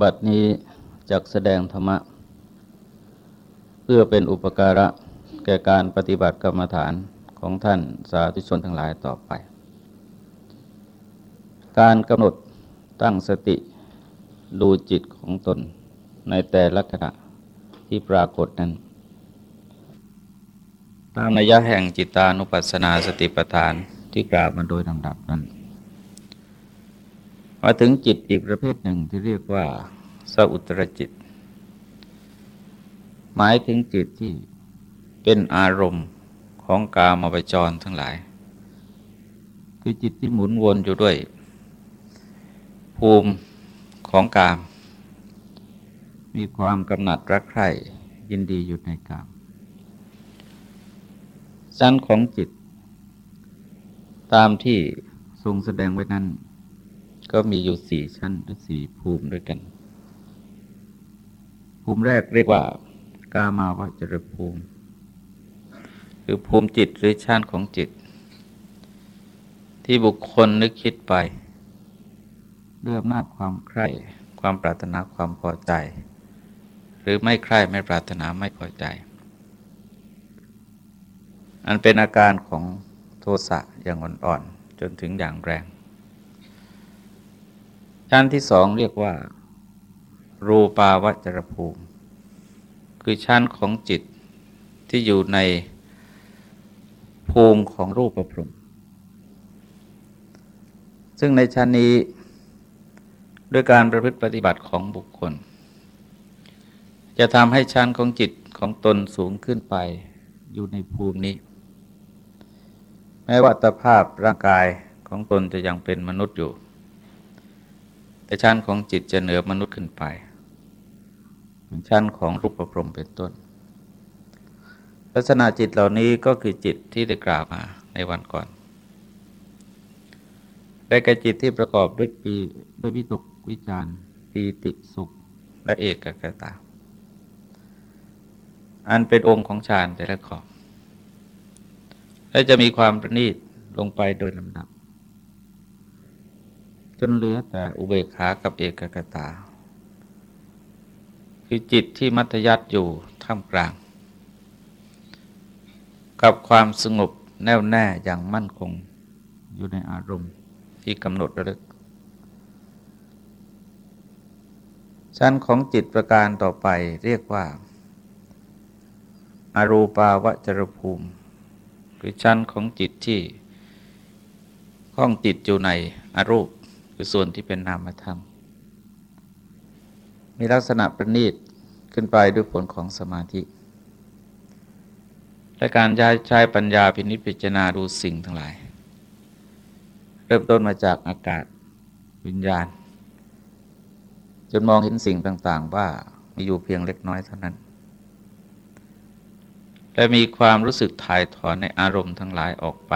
บัดนี้จักแสดงธรรมะ เพื่อเป็นอุปการะแก่การปฏิบัติกรรมฐานของท่านสาธุชนทั้งหลายต่อไป การกำหนดตั้งสติดูจิตของตนในแต่ละขณะที่ปรากฏนั้น ตามนัยยะแห่งจิตานุปัสสนาสติปัฏฐานที่กล่าวมาโดยลำดับนั้น มาถึงจิตอีกประเภทหนึ่งที่เรียกว่าสอุตรจิต หมายถึงจิตที่เป็นอารมณ์ของกามาวจรทั้งหลาย คือจิตที่หมุนวนอยู่ด้วย ภูมิของกาม มีความกำหนัดรักใคร่ยินดีอยู่ในกามชั้นของจิต ตามที่ทรงแสดงไว้นั้น ก็มีอยู่สี่ชั้นหรือสี่ภูมิด้วยกัน ภูมิแรกเรียกว่ากามาวจรภูมิ คือภูมิจิตหรือชั้นของจิต ที่บุคคลนึกคิดไปด้วยอำนาจความใคร่ความปรารถนาความพอใจ หรือไม่ใคร่ไม่ปรารถนาไม่พอใจ อันเป็นอาการของโทสะอย่างอ่อนๆจนถึงอย่างแรง ชั้นที่สองเรียกว่า รูปาวจรภูมิ คือชั้นของจิตที่อยู่ในภูมิของรูปประพรมซึ่งในชั้นนี้ด้วยการประพฤติปฏิบัติของบุคคล จะทำให้ชั้นของจิตของตนสูงขึ้นไปอยู่ในภูมินี้ แม้ว่าตภาพร่างกายของตนจะยังเป็นมนุษย์อยู่ แต่ชั้นของจิตจะเหนือมนุษย์ขึ้นไปเป็นชั้นของรูปประพรมเป็นต้น ลักษณะจิตเหล่านี้ก็คือจิตที่ได้กล่าวมาในวันก่อนได้แก่จิตที่ประกอบด้วยปีด้วยวิตกวิจารปีติสุขและเอกกตา อันเป็นองค์ของฌานแต่ละข้อและจะมีความประณีตลงไปโดยลำดับ จนเหลือแต่อุเบกขากับเอกกตา คือจิตที่มัธยัติอยู่ท่ามกลาง กับความสงบแน่วแน่อย่างมั่นคงอยู่ในอารมณ์ที่กำหนดระลึก ชั้นของจิตประการต่อไปเรียกว่า อารูปาวจรภูมิ คือชั้นของจิตที่ข้องจิตอยู่ในอารูป คือส่วนที่เป็นนามธรรม มีลักษณะประณีตขึ้นไปด้วยผลของสมาธิ และการใช้ใช้ปัญญาพินิจพิจารณาดูสิ่งทั้งหลาย เริ่มต้นมาจากอากาศวิญญาณ จนมองเห็นสิ่งต่างๆ ว่ามีอยู่เพียงเล็กน้อยเท่านั้นและมีความรู้สึกถ่ายถอนในอารมณ์ทั้งหลายออกไป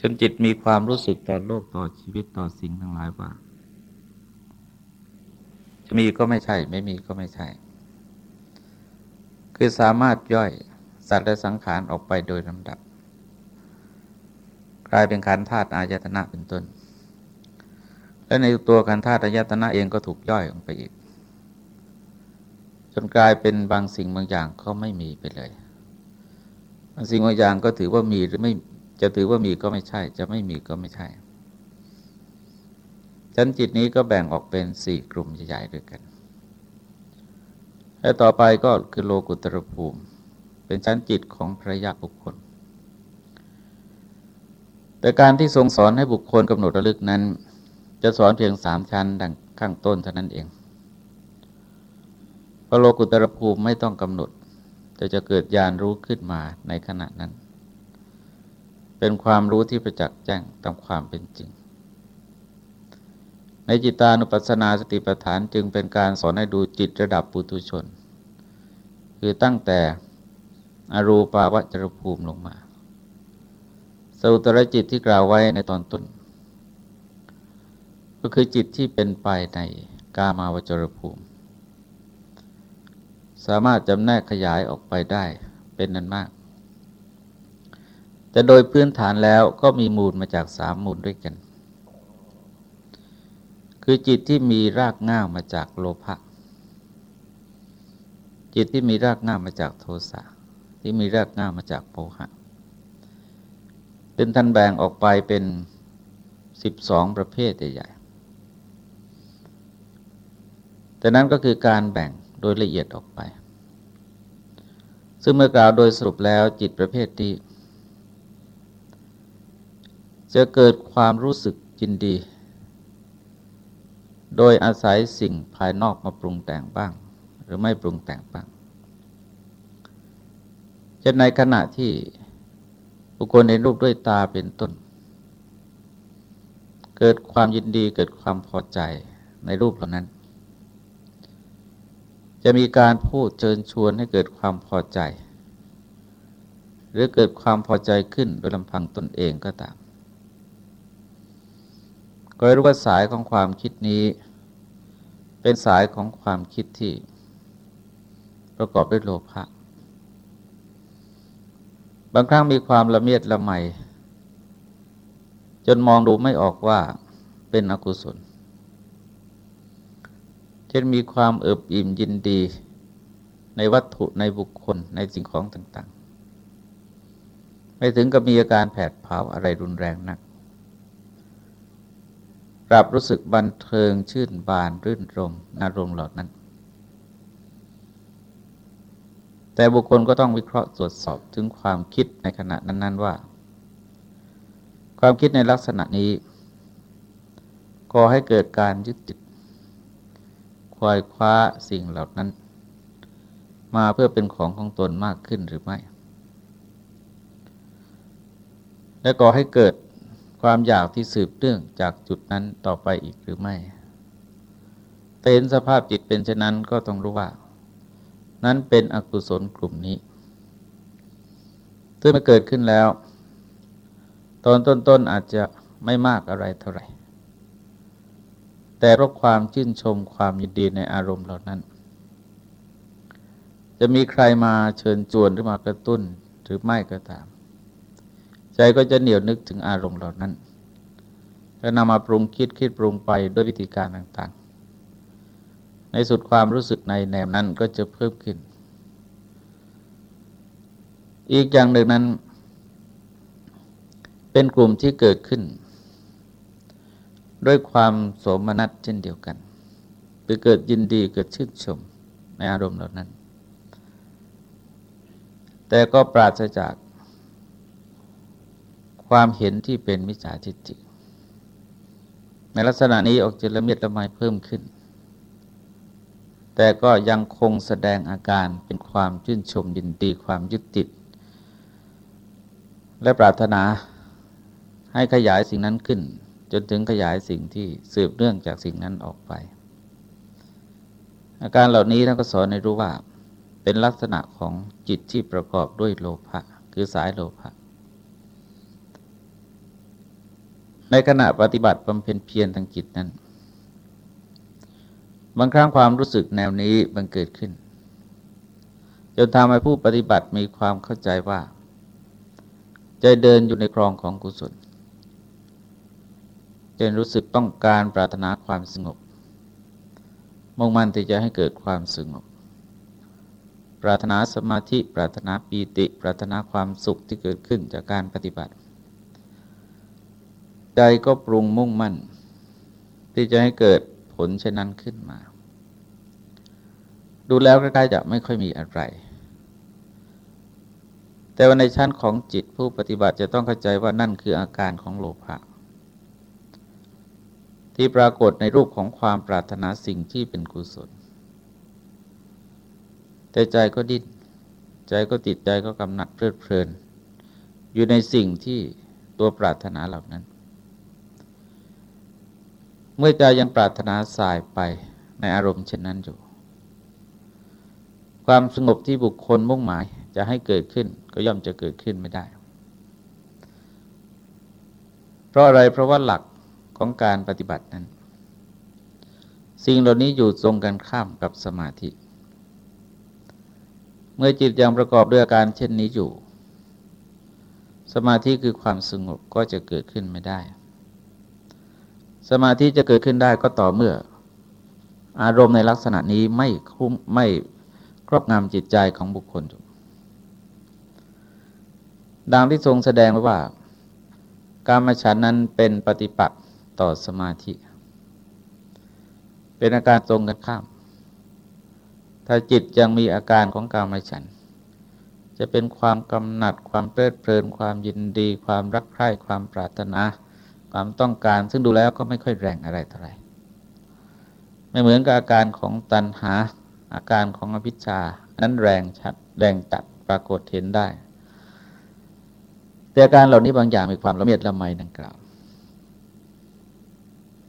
จนจิตมีความรู้สึกต่อโลกต่อชีวิตต่อสิ่งทั้งหลายว่า จะมีก็ไม่ใช่ ไม่มีก็ไม่ใช่ คือสามารถย่อยสัตว์และสังขารออกไปโดยลำดับ กลายเป็นขันธาตุอายตนะเป็นต้น และในตัวกันธาตุยตนะเองก็ถูกย่อยออกไปอีก จนกลายเป็นบางสิ่งบางอย่างเขาไม่มีไปเลยบางสิ่งบางอย่างก็ถือว่ามีหรือไม่ จะถือว่ามีก็ไม่ใช่ จะไม่มีก็ไม่ใช่ชั้นจิตนี้ก็แบ่งออกเป็นสี่กลุ่มใหญ่ๆด้วยกัน และต่อไปก็คือโลกุตรภูมิ เป็นชั้นจิตของพระยะบุคคล แต่การที่ทรงสอนให้บุคคลกำหนดระลึกนั้น จะสอนเพียงสามชั้นดังข้างต้นเท่านั้นเองพระโลกุตรภูมิไม่ต้องกำหนด แต่จะเกิดญาณรู้ขึ้นมาในขณะนั้น เป็นความรู้ที่ประจักษ์แจ้งตามความเป็นจริง ในจิตานุปัสสนาสติปัฏฐานจึงเป็นการสอนให้ดูจิตระดับปุถุชน คือตั้งแต่อรูปาวจรภูมิลงมาสุตรจิตที่กล่าวไว้ในตอนต้น ก็คือจิตที่เป็นไปในกามาวจรภูมิ สามารถจำแนกขยายออกไปได้เป็นนั้นมาก แต่โดยพื้นฐานแล้วก็มีมูลมาจากสามมูลด้วยกัน คือจิตที่มีรากง่ามาจากโลภะจิตที่มีรากง่ามาจากโทสะที่มีรากง่ามาจากโมหะเป็นท่านแบ่งออกไปเป็นสิบสองประเภทใหญ่ๆแต่นั้นก็คือการแบ่งโดยละเอียดออกไป ซึ่งเมื่อกล่าวโดยสรุปแล้วจิตประเภทนี้ จะเกิดความรู้สึกจินดี โดยอาศัยสิ่งภายนอกมาปรุงแต่งบ้าง หรือไม่ปรุงแต่งบ้างจะในขณะที่บุคคลเห็นรูปด้วยตาเป็นต้น เกิดความยินดีเกิดความพอใจในรูปเหล่านั้น จะมีการพูดเชิญชวนให้เกิดความพอใจ หรือเกิดความพอใจขึ้นโดยลำพังตนเองก็ตาม ก็รู้ว่าสายของความคิดนี้ เป็นสายของความคิดที่ ประกอบด้วยโลภะบางครั้งมีความละเมียดละไมจนมองดูไม่ออกว่าเป็นอกุศลเช่นมีความเอิบอิ่มยินดี ในวัตถุในบุคคลในสิ่งของต่าง ๆ ไม่ถึงกับมีอาการแผดเผาอะไรรุนแรงนัก กลับรู้สึกบันเทิงชื่นบานรื่นรมอารมณ์เหล่านั้น แต่บุคคลก็ต้องวิเคราะห์ตรวจสอบถึงความคิดในขณะนั้น ๆ ว่า ความคิดในลักษณะนี้ก่อให้เกิดการยึดติดควายคว้าสิ่งเหล่านั้น มาเพื่อเป็นของของตนมากขึ้นหรือไม่ และก่อให้เกิด ความอยากที่สืบเนื่องจากจุดนั้นต่อไปอีกหรือไม่แต่เห็นสภาพจิตเป็นเช่นนั้นก็ต้องรู้ว่า นั้นเป็นอกุศลกลุ่มนี้ซึ่งมาเกิดขึ้นแล้ว ตอนต้นๆอาจจะไม่มากอะไรเท่าไหร่ แต่เพราะความชื่นชมความยินดีในอารมณ์เหล่านั้น จะมีใครมาเชิญชวนหรือมากระตุ้นหรือไม่ก็ตาม ใจก็จะเหนียวนึกถึงอารมณ์เหล่านั้น แล้วนำมาปรุงคิดคิดปรุงไปด้วยวิธีการต่างๆ ในสุดความรู้สึกในแนวนั้นก็จะเพิ่มขึ้น อีกอย่างหนึ่งนั้น เป็นกลุ่มที่เกิดขึ้น ด้วยความโสมนัสเช่นเดียวกันคือเกิดยินดีเกิดชื่นชมในอารมณ์เหล่านั้น แต่ก็ปราศจาก ความเห็นที่เป็นมิจฉาทิฏฐิในลักษณะนี้ออกจะละเมียดละไมเพิ่มขึ้น แต่ก็ยังคงแสดงอาการเป็นความชื่นชมยินดีความยึดติด และปรารถนาให้ขยายสิ่งนั้นขึ้น จนถึงขยายสิ่งที่สืบเนื่องจากสิ่งนั้นออกไป อาการเหล่านี้ท่านก็สอนในรู้ว่าเป็นลักษณะของจิตที่ประกอบด้วยโลภะคือสายโลภะ ในขณะปฏิบัติบำเพ็ญเพียรทางจิตนั้น บางครั้งความรู้สึกแนวนี้บังเกิดขึ้น จนทำให้ผู้ปฏิบัติมีความเข้าใจว่าใจเดินอยู่ในครองของกุศลจนรู้สึกต้องการปรารถนาความสงบ มุ่งมั่นที่จะให้เกิดความสงบ ปรารถนาสมาธิ ปรารถนาปีติ ปรารถนาความสุขที่เกิดขึ้นจากการปฏิบัติ ใจก็ปรุงมุ่งมั่น ที่จะให้เกิดผลเช่นนั้นขึ้นมา ดูแล้วใกล้ๆจะไม่ค่อยมีอะไร แต่ว่าในชั้นของจิตผู้ปฏิบัติจะต้องเข้าใจว่านั่นคืออาการของโลภะที่ปรากฏในรูปของความปรารถนาสิ่งที่เป็นกุศล แต่ใจก็ดิ้นใจก็ติดใจก็กำหนัดเพลิดเพลิน อยู่ในสิ่งที่ตัวปรารถนาเหล่านั้น เมื่อใจยังปรารถนาสายไปในอารมณ์เช่นนั้นอยู่ ความสงบที่บุคคลมุ่งหมายจะให้เกิดขึ้นก็ย่อมจะเกิดขึ้นไม่ได้ เพราะอะไรเพราะว่าหลักของการปฏิบัตินั้น สิ่งเหล่านี้อยู่ตรงกันข้ามกับสมาธิ เมื่อจิตยังประกอบด้วยอาการเช่นนี้อยู่ สมาธิคือความสงบก็จะเกิดขึ้นไม่ได้ สมาธิจะเกิดขึ้นได้ก็ต่อเมื่อ อารมณ์ในลักษณะนี้ไม่คุ้มไม่ครอบงำจิตใจของบุคคลดังที่ทรงแสดงไว้ว่า การมฉันนั้นเป็นปฏิปักษ์ต่อสมาธิ เป็นอาการตรงกันข้าม ถ้าจิตยังมีอาการของการมฉัน จะเป็นความกำหนัดความเพลิดเพลิน ความยินดี ความรักใคร่ความปรารถนา ความต้องการ ซึ่งดูแล้วก็ไม่ค่อยแรงอะไรเท่าไหร่ไม่เหมือนกับอาการของตัณหา อาการของอภิชา นั้นแรงชัดแรงจัดปรากฏเห็นได้ แต่อาการเหล่านี้บางอย่างมีความละเมียดละไมดังกล่าว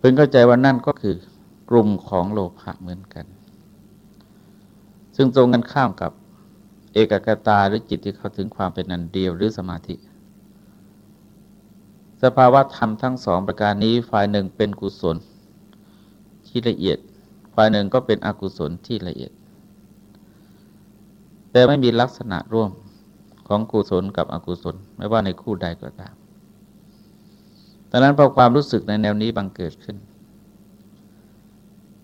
พึงเข้าใจว่านั่นก็คือกลุ่มของโลภะเหมือนกัน ซึ่งตรงกันข้ามกับเอกกตาหรือจิตที่เข้าถึงความเป็นนันเดียวหรือสมาธิ สภาวะธรรมทั้งสองประการนี้ฝ่ายหนึ่งเป็นกุศลที่ละเอียด ฝ่ายหนึ่งก็เป็นอกุศลที่ละเอียด แต่ไม่มีลักษณะร่วมของกุศลกับอกุศล ไม่ว่าในคู่ใดก็ตามดังนั้นพอความรู้สึกในแนวนี้บังเกิดขึ้น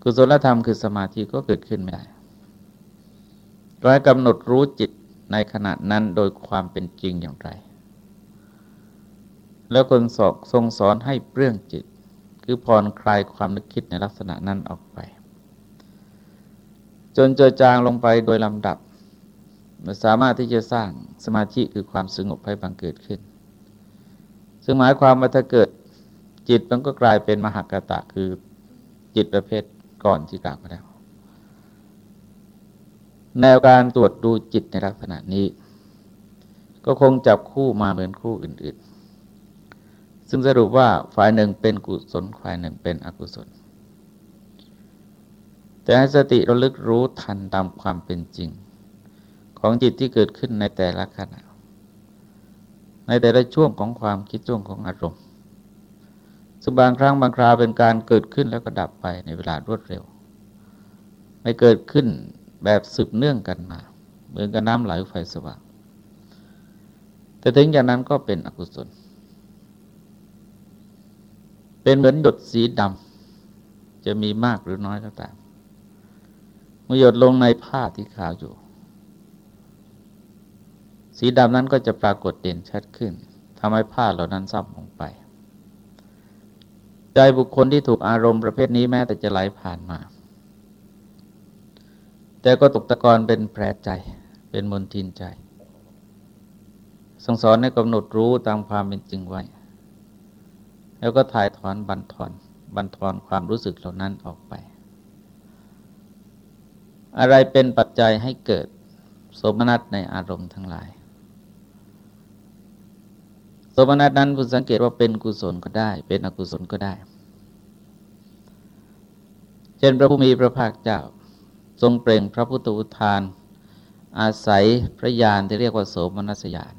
กุศลธรรมคือสมาธิก็เกิดขึ้นไม่ได้ร้อยกำหนดรู้จิตในขณะนั้นโดยความเป็นจริงอย่างไร แล้วคนสอกทรงสอนให้เปลื้องจิต คือผ่อนคลายความนึกคิดในลักษณะนั้นออกไป จนเจอจางลงไปโดยลำดับสามารถที่จะสร้างสมาธิคือความสงบให้บังเกิดขึ้น ซึ่งหมายความว่าถ้าเกิดจิตมันก็กลายเป็นมหากตะคือจิตประเภทก่อนที่กล่าวมาแล้ว แนวการตรวจดูจิตในลักษณะนี้ ก็คงจับคู่มาเหมือนคู่อื่น ซึ่งสรุปว่าฝ่ายหนึ่งเป็นกุศลฝ่ายหนึ่งเป็นอกุศล แต่ให้สติระลึกรู้ทันตามความเป็นจริง ของจิตที่เกิดขึ้นในแต่ละขณะ ในแต่ละช่วงของความคิดช่วงของอารมณ์ซึ่งบางครั้งบางคราวเป็นการเกิดขึ้นแล้วก็ดับไปในเวลารวดเร็ว ไม่เกิดขึ้นแบบสืบเนื่องกันมา เหมือนกับน้ำไหลไฟสว่างแต่ถึงอย่างนั้นก็เป็นอกุศล เป็นเหมือนหยดสีดำจะมีมากหรือน้อยก็ตามเมื่อหยดลงในผ้าที่ขาวอยู่ สีดำนั้นก็จะปรากฏเด่นชัดขึ้นทำให้ผ้าเหล่านั้นซับลงไป ใจบุคคลที่ถูกอารมณ์ประเภทนี้แม้แต่จะไหลผ่านมา แต่ก็ตกตะกอนเป็นแผลใจเป็นมนทินใจส่งสอนให้กำหนดรู้ตามความเป็นจริงไว้ แล้วก็ถ่ายถอนบันทอนบันทอนความรู้สึกเหล่านั้นออกไป อะไรเป็นปัจจัยให้เกิดสมนัตในอารมณ์ทั้งหลายสมนัตนั้นคุณสังเกตว่าเป็นกุศลก็ได้ เป็นอกุศลก็ได้ เช่นพระผู้มีพระภาคเจ้า ทรงเปล่งพระพุทธอุทาน อาศัยพระญาณที่เรียกว่าโสมนัสญาณ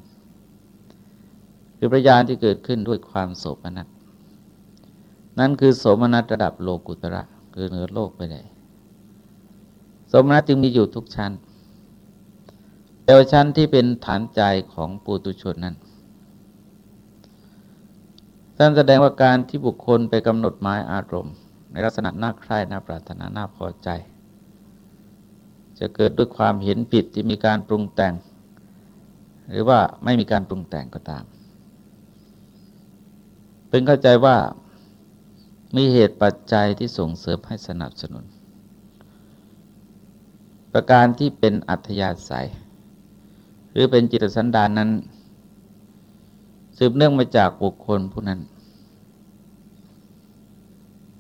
คือพระญาณที่เกิดขึ้นด้วยความโสมนัส นั่นคือโสมนัสระดับโลกุตระคือเหนือโลกไปเลยโสมนัสจึงมีอยู่ทุกชั้น แต่ว่าชั้นที่เป็นฐานใจของปุตุชนนั้นท่านแสดงว่าการที่บุคคลไปกำหนดหมายอารมณ์ ในลักษณะน่าใคร่น่าปรารถนาน่าพอใจ จะเกิดด้วยความเห็นผิดที่มีการปรุงแต่ง หรือว่าไม่มีการปรุงแต่งก็ตาม เป็นเข้าใจว่า มีเหตุปัจจัยที่ส่งเสริมให้สนับสนุน ประการที่เป็นอัธยาศัย หรือเป็นจิตสันดานนั้น สืบเนื่องมาจากบุคคลผู้นั้น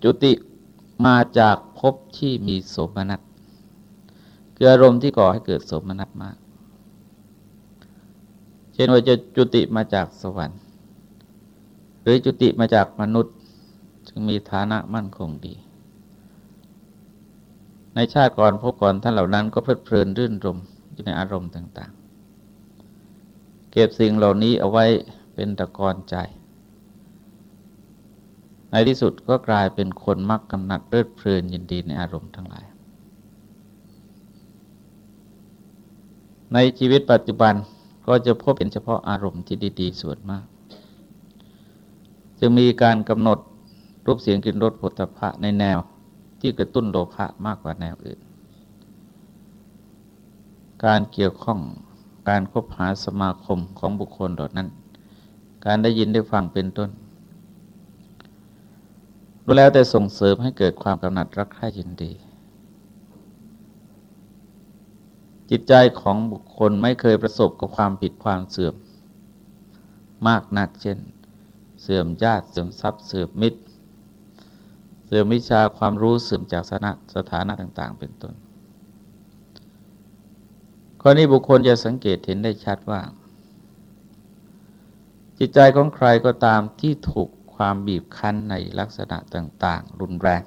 จุติมาจากภพที่มีโสมนัสคืออารมณ์ที่ก่อให้เกิดโสมนัสมาก เช่นว่าจะจุติมาจากสวรรค์ หรือจุติมาจากมนุษย์ จึงมีฐานะมั่นคงดี ในชาติก่อนพบก่อนท่านเหล่านั้นก็เพลิดเพลินรื่นรมอยู่ในอารมณ์ต่าง ๆ เก็บสิ่งเหล่านี้เอาไว้เป็นตะกอนใจ ในที่สุดก็กลายเป็นคนมักกำหนัดเพลิดเพลินยินดีในอารมณ์ทั้งหลาย ในชีวิตปัจจุบันก็จะพบเห็นเฉพาะอารมณ์ที่ดี ๆ ส่วนมาก จะมีการกำหนด รูปเสียงกลิ่นรสผลิตภัณฑ์ในแนวที่กระตุ้นโลภะมากกว่าแนวอื่น การเกี่ยวข้องการคบหาสมาคมของบุคคลเหล่านั้น การได้ยินได้ฟังเป็นต้นรู้แล้วแต่ส่งเสริมให้เกิดความกำหนัดรักใคร่ยินดี จิตใจของบุคคลไม่เคยประสบกับความผิดความเสื่อม มากนักเช่น เสื่อมญาติเสื่อมทรัพย์เสื่อมมิตร เสื่อมวิชาความรู้เสื่อมจากสถานะสถานะต่าง ๆ เป็นต้นข้อนี้บุคคลจะสังเกตเห็นได้ชัดว่า จิตใจของใครก็ตามที่ถูกความบีบคั้นในลักษณะต่าง ๆ รุนแรง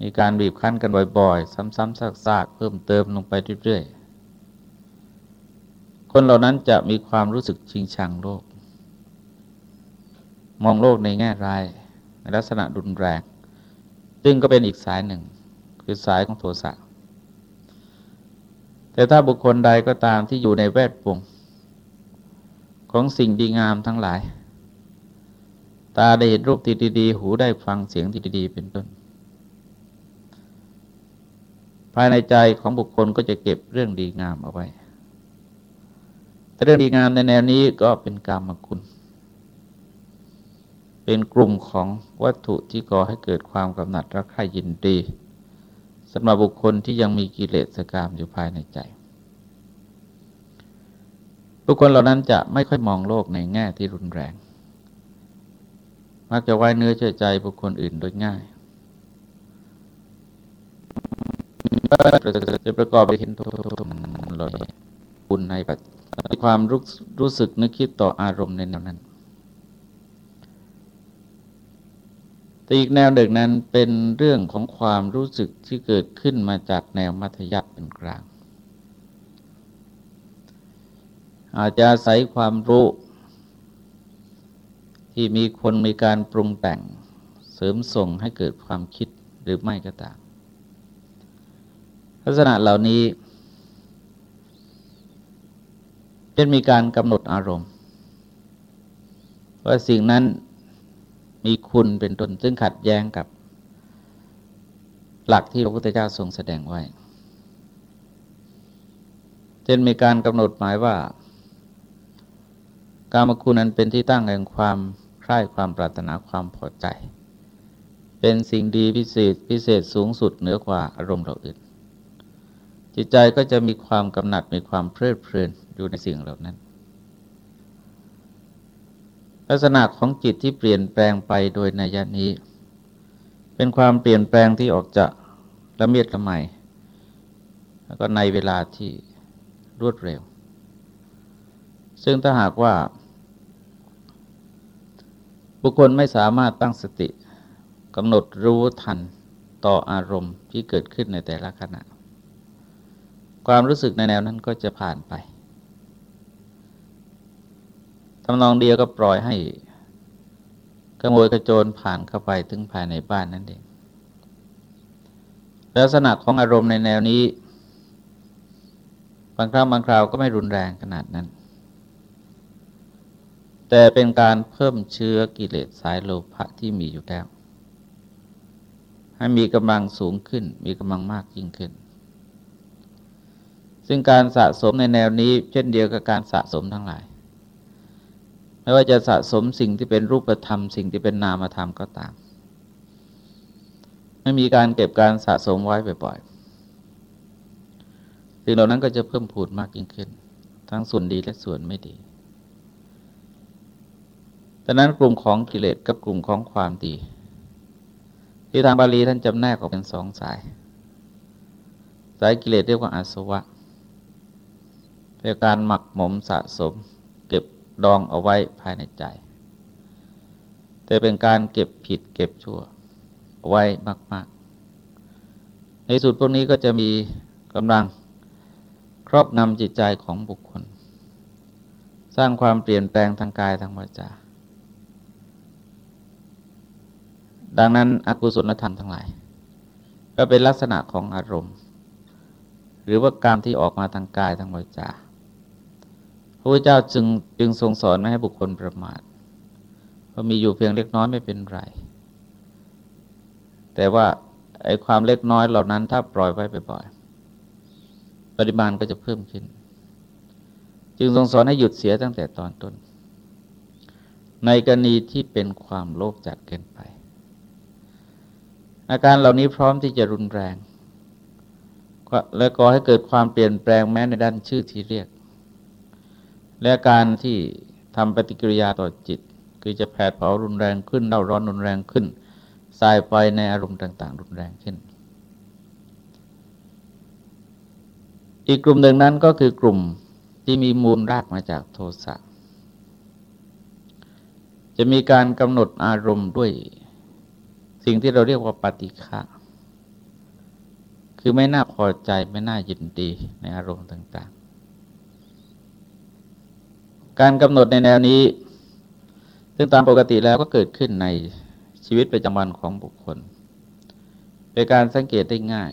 มีการบีบคั้นกันบ่อย ๆ ซ้ำๆซากๆเพิ่มเติมลงไปเรื่อยๆ คนเหล่านั้นจะมีความรู้สึกชิงชังโลก มองโลกในแง่ร้าย ในลักษณะรุนแรง ซึ่งก็เป็นอีกสายหนึ่ง คือสายของโทสะแต่ถ้าบุคคลใดก็ตามที่อยู่ในแวดวงของสิ่งดีงามทั้งหลาย ตาได้เห็นรูปที่ดีๆ หูได้ฟังเสียงที่ดีๆ เป็นต้น ภายในใจของบุคคลก็จะเก็บเรื่องดีงามเอาไว้แต่เรื่องดีงามในแนวนี้ก็เป็นกรรมคุณ เป็นกลุ่มของวัตถุที่ก่อให้เกิดความกำหนัดรักใคร่ยินดีสำหรับบุคคลที่ยังมีกิเลสกามอยู่ภายในใจ บุคคลเหล่านั้นจะไม่ค่อยมองโลกในแง่ที่รุนแรง มักจะไว้เนื้อเชื่อใจบุคคลอื่นโดยง่ายจะประกอบไปเห็นทุกข์ลยบุญในปัจความรู้รู้สึกนึกคิดต่ออารมณ์ในแนวนั้น แต่อีกแนวหนึ่งนั้นเป็นเรื่องของความรู้สึกที่เกิดขึ้นมาจากแนวมัธยัติเป็นกลาง อาจจะอาศัยความรู้ ที่มีคนมีการปรุงแต่งเสริมส่งให้เกิดความคิดหรือไม่ก็ตามลักษณะเหล่านี้จะมีการกำหนดอารมณ์ ว่าสิ่งนั้น มีคุณเป็นต้นซึ่งขัดแย้งกับ หลักที่พระพุทธเจ้าทรงแสดงไว้เช่นมีการกำหนดหมายว่า การมคุณนั้นเป็นที่ตั้งแห่งความใคร่ความปรารถนาความพอใจ เป็นสิ่งดีพิเศษพิเศษสูงสุดเหนือกว่าอารมณ์เราอื่น จิตใจก็จะมีความกำหนัดมีความเพลิดเพลินอยู่ในสิ่งเหล่านั้น ลักษณะของจิตที่เปลี่ยนแปลงไปโดยนัยนี้ เป็นความเปลี่ยนแปลงที่ออกจากละเมียดละไมแล้วก็ในเวลาที่รวดเร็ว ซึ่งถ้าหากว่า บุคคลไม่สามารถตั้งสติกำหนดรู้ทันต่ออารมณ์ที่เกิดขึ้นในแต่ละขณะ ความรู้สึกในแนวนั้นก็จะผ่านไป ทำนองเดียวก็ปล่อยให้ขโมยกระโจนผ่านเข้าไปถึงภายในบ้านนั่นเอง ลักษณะของอารมณ์ในแนวนี้ บางครั้งบางคราวก็ไม่รุนแรงขนาดนั้น แต่เป็นการเพิ่มเชื้อกิเลสสายโลภะที่มีอยู่แล้ว ให้มีกำลังสูงขึ้น มีกำลังมากยิ่งขึ้น ซึ่งการสะสมในแนวนี้ เช่นเดียวกับการสะสมทั้งหลาย ไม่ว่าจะสะสมสิ่งที่เป็นรูปธรรม สิ่งที่เป็นนามธรรมก็ตาม ไม่มีการเก็บการสะสมไว้บ่อยๆสิ่งเหล่านั้นก็จะเพิ่มพูดมากยิ่งขึ้น ทั้งส่วนดีและส่วนไม่ดีดังนั้นกลุ่มของกิเลสกับกลุ่มของความดี ที่ทางบาลีท่านจำแนกออกเป็นสองสาย สายกิเลสเรียกว่าอาสวะเป็นการหมักหมมสะสม ดองเอาไว้ภายในใจ แต่เป็นการเก็บผิดเก็บชั่วไว้มาก ๆ ในสุดพวกนี้ก็จะมีกำลังครอบงำจิตใจของบุคคล สร้างความเปลี่ยนแปลงทางกายทางวาจาดังนั้นอกุศลธรรมทั้งหลาย ก็เป็นลักษณะของอารมณ์ หรือว่าการที่ออกมาทางกายทางวาจา พระพุทธเจ้าจึงจึงทรงสอนไม่ให้บุคคลประมาทพอมีอยู่เพียงเล็กน้อยไม่เป็นไร แต่ว่าไอ้ความเล็กน้อยเหล่านั้นถ้าปล่อยไว้บ่อยๆปริมาณก็จะเพิ่มขึ้น จึงทรงสอนให้หยุดเสียตั้งแต่ตอนต้น ในกรณีที่เป็นความโลภจัดเกินไป อาการเหล่านี้พร้อมที่จะรุนแรง และก่อให้เกิดความเปลี่ยนแปลงแม้ในด้านชื่อที่เรียก และการที่ทำปฏิกิริยาต่อจิต คือจะแผดเผารุนแรงขึ้นเล่าร้อนรุนแรงขึ้นสายไฟในอารมณ์ต่าง ๆ รุนแรงขึ้น อีกกลุ่มหนึ่งนั้นก็คือกลุ่มที่มีมูลรากมาจากโทสะจะมีการกำหนดอารมณ์ด้วยสิ่งที่เราเรียกว่าปฏิฆะคือไม่น่าพอใจไม่น่ายินดีในอารมณ์ต่างๆ การกำหนดในแนวนี้ ซึ่งตามปกติแล้วก็เกิดขึ้นในชีวิตประจำวันของบุคคล เป็นการสังเกตได้ง่าย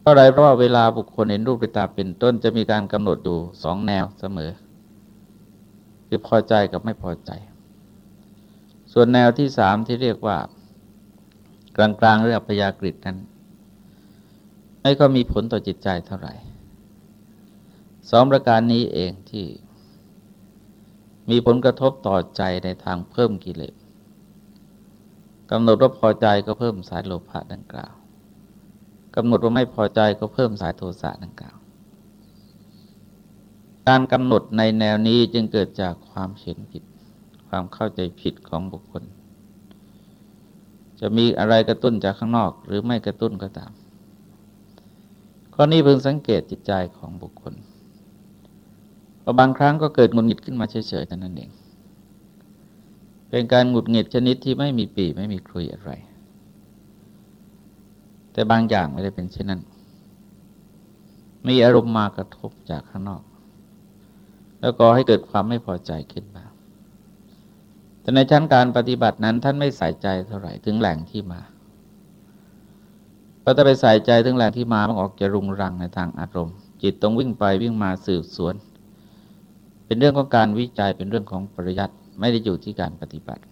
เพราะอะไรเพราะว่าเวลาบุคคลเห็นรูปตาเป็นต้นจะมีการกำหนดอยู่สองแนวเสมอ คือพอใจกับไม่พอใจ ส่วนแนวที่สามที่เรียกว่า กลางๆหรืออัพยากฤินั้นไม่ก็มีผลต่อจิตใจเท่าไหร่ สองประการนี้เองที่มีผลกระทบต่อใจในทางเพิ่มกิเลสกำหนดว่าพอใจก็เพิ่มสายโลภะดังกล่าวกำหนดว่าไม่พอใจก็เพิ่มสายโทสะดังกล่าว การกำหนดในแนวนี้จึงเกิดจากความเห็นผิด ความเข้าใจผิดของบุคคล จะมีอะไรกระตุ้นจากข้างนอกหรือไม่กระตุ้นก็ตามข้อนี้เพิ่งสังเกตจิตใจของบุคคล บางครั้งก็เกิดหงุดหงิดขึ้นมาเฉยๆแต่นั้นเอง เป็นการหงุดหงิดชนิดที่ไม่มีปีไม่มีครุยอะไร แต่บางอย่างไม่ได้เป็นเช่นนั้น มีอารมณ์มากระทบจากข้างนอก แล้วก็ให้เกิดความไม่พอใจขึ้นมา แต่ในชั้นการปฏิบัตินั้นท่านไม่ใส่ใจเท่าไหร่ถึงแหล่งที่มาพอถ้าไปใส่ใจถึงแหล่งที่มามันออกจะรุงรังในทางอารมณ์ จิตต้องวิ่งไปวิ่งมาสืบสวน เป็นเรื่องของการวิจัยเป็นเรื่องของปริยัติไม่ได้อยู่ที่การปฏิบัติ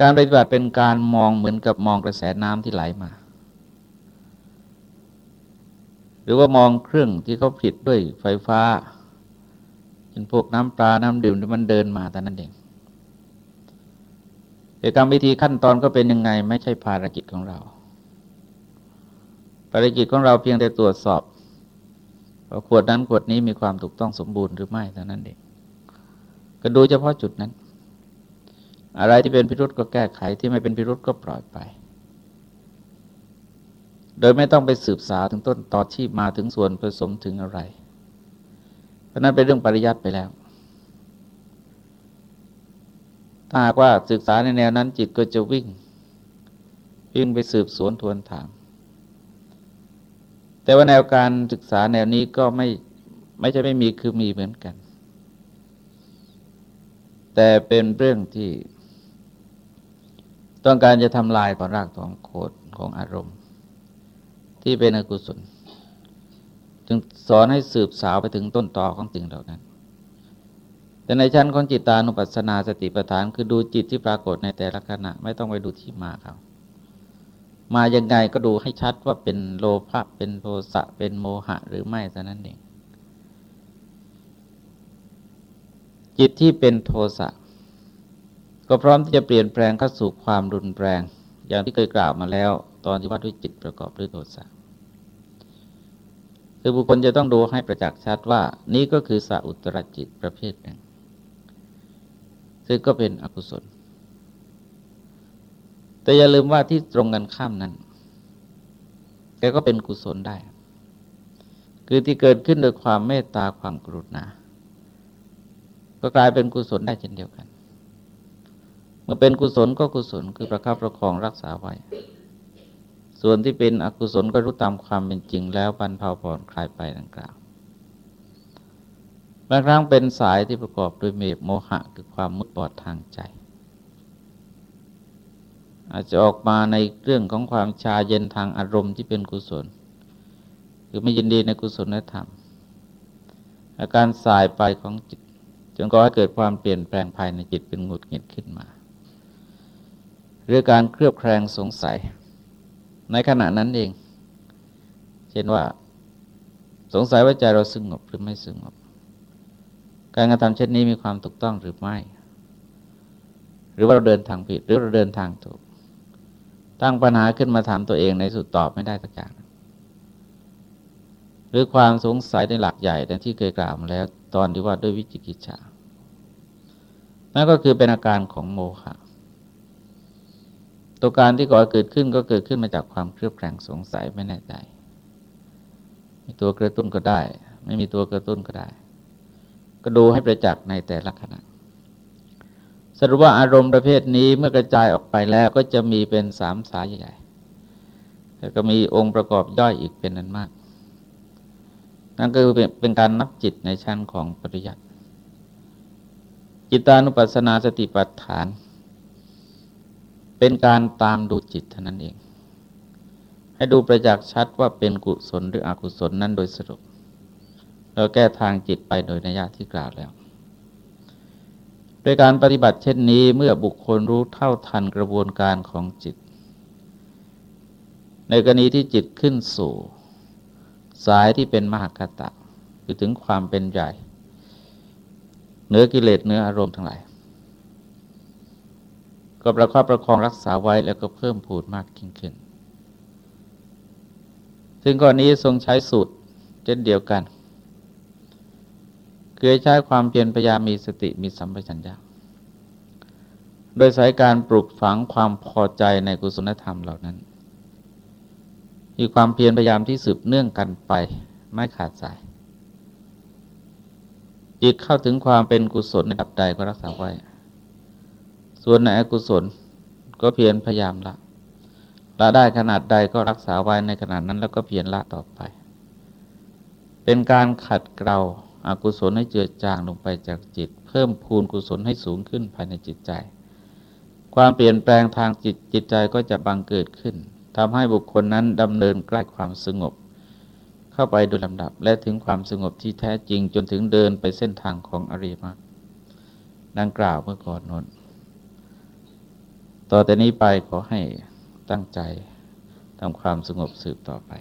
การปฏิบัติเป็นการมองเหมือนกับมองกระแสน้ำที่ไหลมา หรือว่ามองเครื่องที่เขาผลิตด้วยไฟฟ้าเป็นพวกน้ำปลาน้ำดื่มที่มันเดินมาแต่นั้นเองแต่กรรมวิธีขั้นตอนก็เป็นยังไง ไม่ใช่ภารกิจของเรา ภารกิจของเราเพียงแต่ตรวจสอบ ว่าขวดนั้นขวดนี้มีความถูกต้องสมบูรณ์หรือไม่เท่านั้นเองก็ดูเฉพาะจุดนั้น อะไรที่เป็นพิรุษก็แก้ไขที่ไม่เป็นพิรุษก็ปล่อยไป โดยไม่ต้องไปสืบสาวถึงต้นตอที่มาถึงส่วนผสมถึงอะไร เพราะนั้นเป็นเรื่องปริยัติไปแล้ว ถ้าหากว่าศึกษาในแนวนั้นจิตก็จะวิ่งวิ่งไปสืบสวนทวนถาม แต่ว่าแนวการศึกษาแนวนี้ก็ไม่ไม่ใช่ไม่มีคือมีเหมือนกัน แต่เป็นเรื่องที่ต้องการจะทำลายความรากของโคดของอารมณ์ ที่เป็นอกุศล จึงสอนให้สืบสาวไปถึงต้นตอของสิ่งเหล่านั้น แต่ในชั้นของจิตานุปัสสนาสติปัฏฐาน คือดูจิตที่ปรากฏในแต่ละขณะ ไม่ต้องไปดูที่มาเขา มายังไงก็ดูให้ชัดว่าเป็นโลภะเป็นโทสะเป็นโมหะหรือไม่เท่านั้นเอง จิตที่เป็นโทสะก็พร้อมที่จะเปลี่ยนแปลงเข้าสู่ความรุนแรง อย่างที่เคยกล่าวมาแล้ว ตอนที่ว่าด้วยจิตประกอบด้วยโทสะคือบุคคลจะต้องดูให้ประจักษ์ชัดว่า นี้ก็คือสาอุตรจิตประเภทหนึ่งซึ่งก็เป็นอกุศล แต่อย่าลืมว่าที่ตรงกันข้ามนั้น แกก็เป็นกุศลได้ คือที่เกิดขึ้นโดยความเมตตาความกรุณา ก็กลายเป็นกุศลได้เช่นเดียวกัน เมื่อเป็นกุศลก็กุศลคือประคับประคองรักษาไว้ ส่วนที่เป็นอกุศลก็รู้ตามความเป็นจริงแล้วบรรเทาผ่อนคลายไปดังกล่าวบางครั้งเป็นสายที่ประกอบด้วยเมฆโมหะคือความมุดบอดทางใจ อาจจะออกมาในเรื่องของความชาเย็นทางอารมณ์ที่เป็นกุศล คือไม่ยินดีในกุศลธรรม อาการสายไปของจิตจนก่อให้เกิดความเปลี่ยนแปลงภายในจิตเป็นหงุดหงิดขึ้นมา หรือการเครือบแคลงสงสัย ในขณะนั้นเอง เช่นว่า สงสัยว่าใจเราสงบหรือไม่สงบ การกระทำเช่นนี้มีความถูกต้องหรือไม่ หรือว่าเราเดินทางผิดหรือเราเดินทางถูก ตั้งปัญหาขึ้นมาถามตัวเองในสุดตอบไม่ได้สักอย่างหรือความสงสัยในหลักใหญ่แต่ที่เคยกล่าวมาแล้ว ตอนที่ว่าด้วยวิจิกิจฉานั่นก็คือเป็นอาการของโมหะตัวการที่ก่อเกิดขึ้นก็เกิดขึ้นมาจากความเครือบแคลงสงสัยไม่แน่ใจมีตัวกระตุ้นก็ได้ ไม่มีตัวกระตุ้นก็ได้ ก็ดูให้ประจักษ์ในแต่ละขณะ สรุปว่าอารมณ์ประเภทนี้เมื่อกระจายออกไปแล้วก็จะมีเป็นสามสายใหญ่ๆแล้วก็มีองค์ประกอบย่อยอีกเป็นนั้นมาก นั่นก็คือเป็นการนับจิตในชั้นของปริยัติจิตานุปัสสนาสติปัฏฐาน เป็นการตามดูจิตเท่านั้นเอง ให้ดูประจักษ์ชัดว่าเป็นกุศลหรืออกุศลนั้นโดยสรุป เราแก้ทางจิตไปโดยนัยยะที่กล่าวแล้ว ยการปฏิบัติเช่นนี้เมื่อบุคคลรู้เท่าทันกระบวนการของจิต ในกรณีที่จิตขึ้นสู่ สายที่เป็นมหากตะคือถึงความเป็นใหญ่เนื้อกิเลสเนื้ออารมณ์ทั้งหลายก็ประคับประคองรักษาไว้แล้วก็เพิ่มพูดมากยิ่งขึ้น ซึ่งก่อนนี้ทรงใช้สูตรเช่นเดียวกัน คือใช้ความเพียรพยายามมีสติมีสัมปชัญญะโดยสายการปลูกฝังความพอใจในกุศลธรรมเหล่านั้น มีความเพียรพยายามที่สืบเนื่องกันไปไม่ขาดสาย จิตเข้าถึงความเป็นกุศลในดับใดก็รักษาไว้ ส่วนในอกุศลก็เพียรพยายามละ ละได้ขนาดใดก็รักษาไว้ในขนาดนั้นแล้วก็เพียรละต่อไป เป็นการขัดเกลา อกุศลให้เจือจางลงไปจากจิต เพิ่มพูนกุศลให้สูงขึ้นภายในจิตใจ ความเปลี่ยนแปลงทางจิตจิตใจก็จะบังเกิดขึ้นทำให้บุคคลนั้นดำเนินใกล้ความสงบ เข้าไปโดยลำดับและถึงความสงบที่แท้จริงจนถึงเดินไปเส้นทางของอริยมรรคดังกล่าวเมื่อก่อนนนต่อแต่นี้ไปขอให้ตั้งใจทำความสงบสืบต่อไป